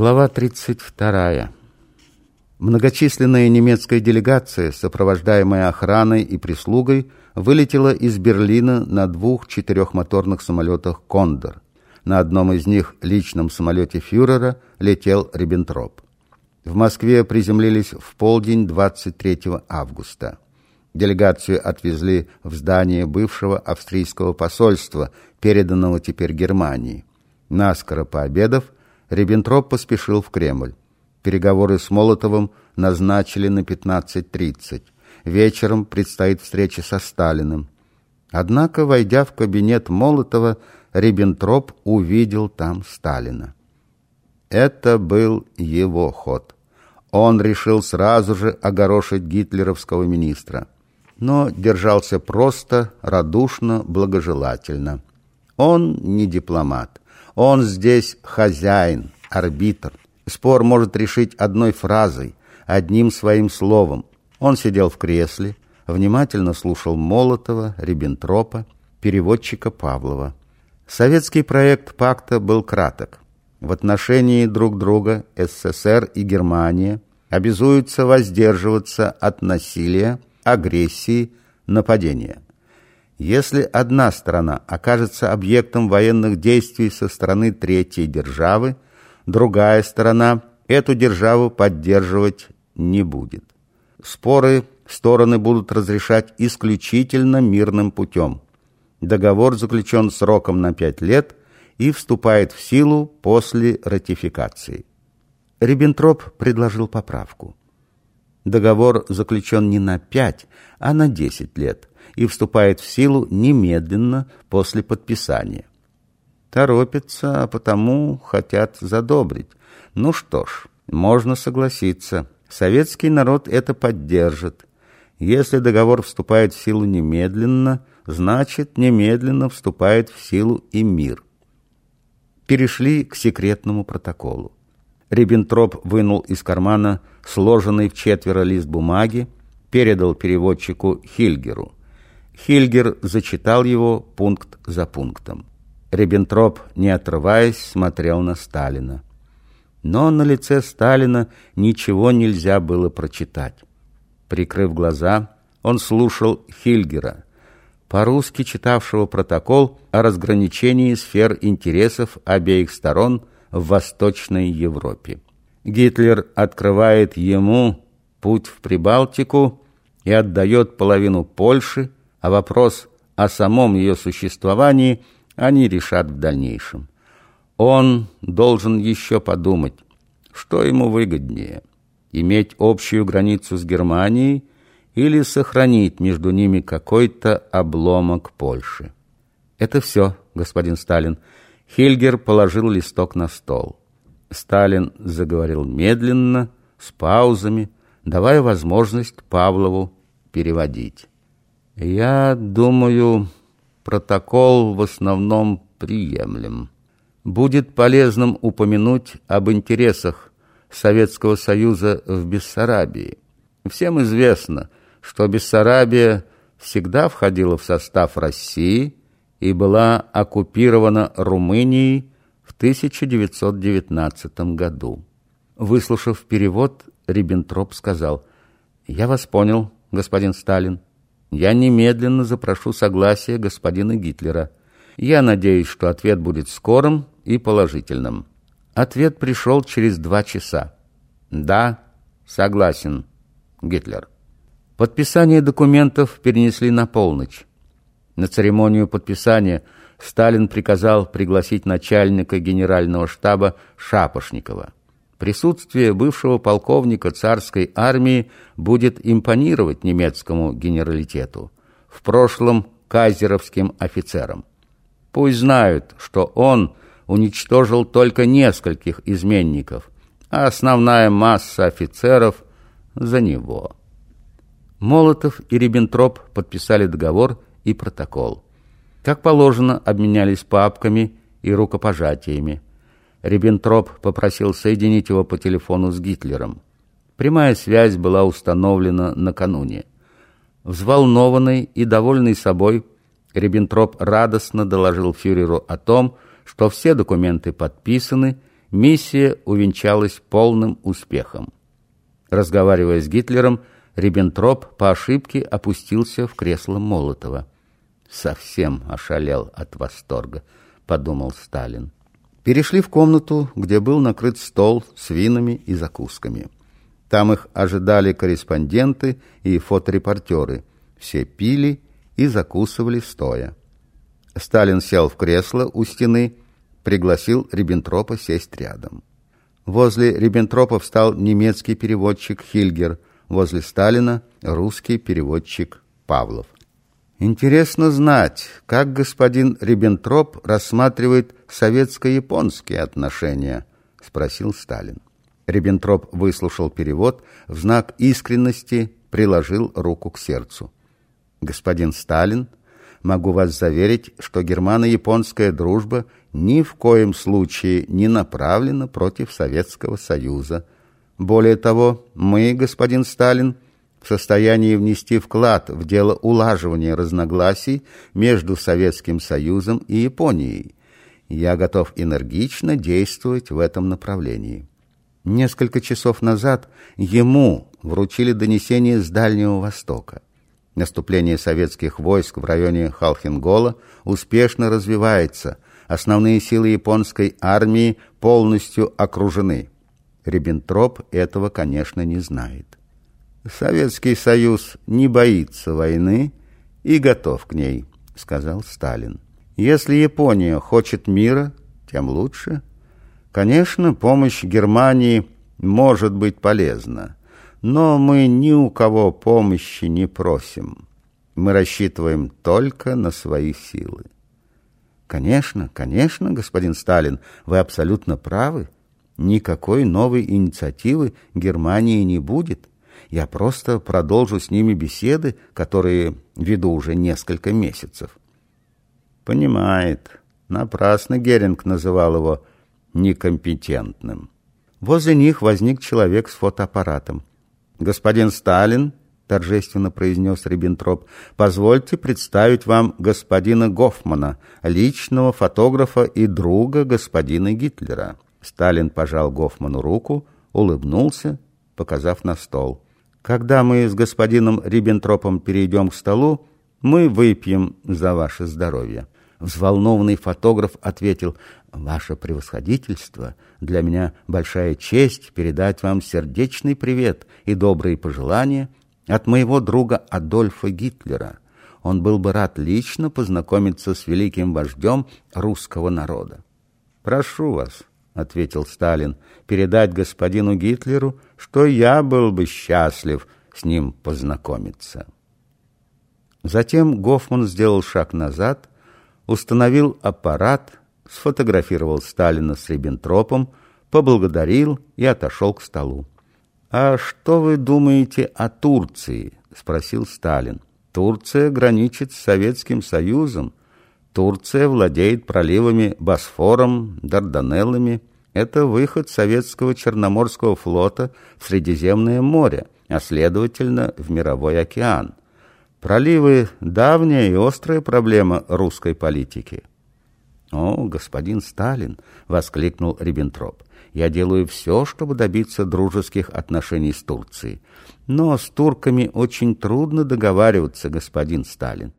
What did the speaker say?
Глава 32. Многочисленная немецкая делегация, сопровождаемая охраной и прислугой, вылетела из Берлина на двух четырехмоторных самолетах «Кондор». На одном из них, личном самолете фюрера, летел Риббентроп. В Москве приземлились в полдень 23 августа. Делегацию отвезли в здание бывшего австрийского посольства, переданного теперь Германии. Наскоро пообедав, Риббентроп поспешил в Кремль. Переговоры с Молотовым назначили на 15.30. Вечером предстоит встреча со Сталиным. Однако, войдя в кабинет Молотова, Риббентроп увидел там Сталина. Это был его ход. Он решил сразу же огорошить гитлеровского министра но держался просто, радушно, благожелательно. Он не дипломат. Он здесь хозяин, арбитр. Спор может решить одной фразой, одним своим словом. Он сидел в кресле, внимательно слушал Молотова, Риббентропа, переводчика Павлова. Советский проект пакта был краток. В отношении друг друга СССР и Германия обязуются воздерживаться от насилия, агрессии, нападения. Если одна страна окажется объектом военных действий со стороны третьей державы, другая сторона эту державу поддерживать не будет. Споры стороны будут разрешать исключительно мирным путем. Договор заключен сроком на пять лет и вступает в силу после ратификации. Риббентроп предложил поправку. Договор заключен не на пять, а на десять лет и вступает в силу немедленно после подписания. Торопятся, а потому хотят задобрить. Ну что ж, можно согласиться. Советский народ это поддержит. Если договор вступает в силу немедленно, значит, немедленно вступает в силу и мир. Перешли к секретному протоколу. Риббентроп вынул из кармана сложенный в четверо лист бумаги, передал переводчику Хильгеру. Хильгер зачитал его пункт за пунктом. Риббентроп, не отрываясь, смотрел на Сталина. Но на лице Сталина ничего нельзя было прочитать. Прикрыв глаза, он слушал Хильгера, по-русски читавшего протокол о разграничении сфер интересов обеих сторон – в Восточной Европе. Гитлер открывает ему путь в Прибалтику и отдает половину Польши, а вопрос о самом ее существовании они решат в дальнейшем. Он должен еще подумать, что ему выгоднее – иметь общую границу с Германией или сохранить между ними какой-то обломок Польши. Это все, господин Сталин. Хильгер положил листок на стол. Сталин заговорил медленно, с паузами, давая возможность Павлову переводить. «Я думаю, протокол в основном приемлем. Будет полезным упомянуть об интересах Советского Союза в Бессарабии. Всем известно, что Бессарабия всегда входила в состав России – и была оккупирована Румынией в 1919 году. Выслушав перевод, Риббентроп сказал, «Я вас понял, господин Сталин. Я немедленно запрошу согласия господина Гитлера. Я надеюсь, что ответ будет скорым и положительным». Ответ пришел через два часа. «Да, согласен, Гитлер». Подписание документов перенесли на полночь. На церемонию подписания Сталин приказал пригласить начальника генерального штаба Шапошникова. Присутствие бывшего полковника царской армии будет импонировать немецкому генералитету, в прошлом кайзеровским офицерам. Пусть знают, что он уничтожил только нескольких изменников, а основная масса офицеров за него. Молотов и Риббентроп подписали договор и протокол. Как положено, обменялись папками и рукопожатиями. Риббентроп попросил соединить его по телефону с Гитлером. Прямая связь была установлена накануне. Взволнованный и довольный собой, Риббентроп радостно доложил фюреру о том, что все документы подписаны миссия увенчалась полным успехом. Разговаривая с Гитлером, Риббентроп по ошибке опустился в кресло Молотова. «Совсем ошалел от восторга», — подумал Сталин. Перешли в комнату, где был накрыт стол с винами и закусками. Там их ожидали корреспонденты и фоторепортеры. Все пили и закусывали стоя. Сталин сел в кресло у стены, пригласил Риббентропа сесть рядом. Возле Риббентропа встал немецкий переводчик Хильгер, возле Сталина русский переводчик Павлов. Интересно знать, как господин Риббентроп рассматривает советско-японские отношения, спросил Сталин. Риббентроп выслушал перевод, в знак искренности приложил руку к сердцу. Господин Сталин, могу вас заверить, что германо-японская дружба ни в коем случае не направлена против Советского Союза. Более того, мы, господин Сталин, в состоянии внести вклад в дело улаживания разногласий между Советским Союзом и Японией. Я готов энергично действовать в этом направлении. Несколько часов назад ему вручили донесение с Дальнего Востока. Наступление советских войск в районе Халхингола успешно развивается. Основные силы японской армии полностью окружены. Риббентроп этого, конечно, не знает. Советский Союз не боится войны и готов к ней, сказал Сталин. Если Япония хочет мира, тем лучше. Конечно, помощь Германии может быть полезна но мы ни у кого помощи не просим. Мы рассчитываем только на свои силы. Конечно, конечно, господин Сталин, вы абсолютно правы. Никакой новой инициативы Германии не будет. Я просто продолжу с ними беседы, которые веду уже несколько месяцев. Понимает. Напрасно Геринг называл его некомпетентным. Возле них возник человек с фотоаппаратом. «Господин Сталин», — торжественно произнес Риббентроп, «позвольте представить вам господина Гофмана, личного фотографа и друга господина Гитлера». Сталин пожал Гофману руку, улыбнулся, показав на стол. «Когда мы с господином Риббентропом перейдем к столу, мы выпьем за ваше здоровье». Взволнованный фотограф ответил, «Ваше превосходительство, для меня большая честь передать вам сердечный привет и добрые пожелания от моего друга Адольфа Гитлера. Он был бы рад лично познакомиться с великим вождем русского народа». «Прошу вас», — ответил Сталин, — «передать господину Гитлеру, что я был бы счастлив с ним познакомиться». Затем Гофман сделал шаг назад установил аппарат, сфотографировал Сталина с Риббентропом, поблагодарил и отошел к столу. «А что вы думаете о Турции?» — спросил Сталин. «Турция граничит с Советским Союзом. Турция владеет проливами Босфором, Дарданеллами. Это выход советского Черноморского флота в Средиземное море, а следовательно в Мировой океан. Проливы – давняя и острая проблема русской политики. «О, господин Сталин!» – воскликнул Риббентроп. «Я делаю все, чтобы добиться дружеских отношений с Турцией. Но с турками очень трудно договариваться, господин Сталин.